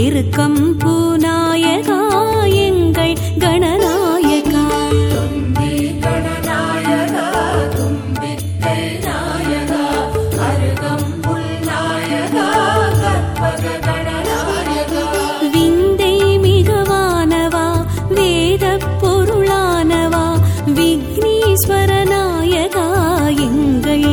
திருக்கம் பூநாயகா எங்கள் கணநாயகா. விந்தை மிகவானவா வேத பொருளானவா விக்னீஸ்வரநாயகா எங்கள்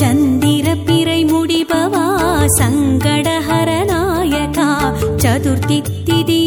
சந்திர பிறை முடிபவா சங்கடஹர நாயகா சதுர்த்தி திதி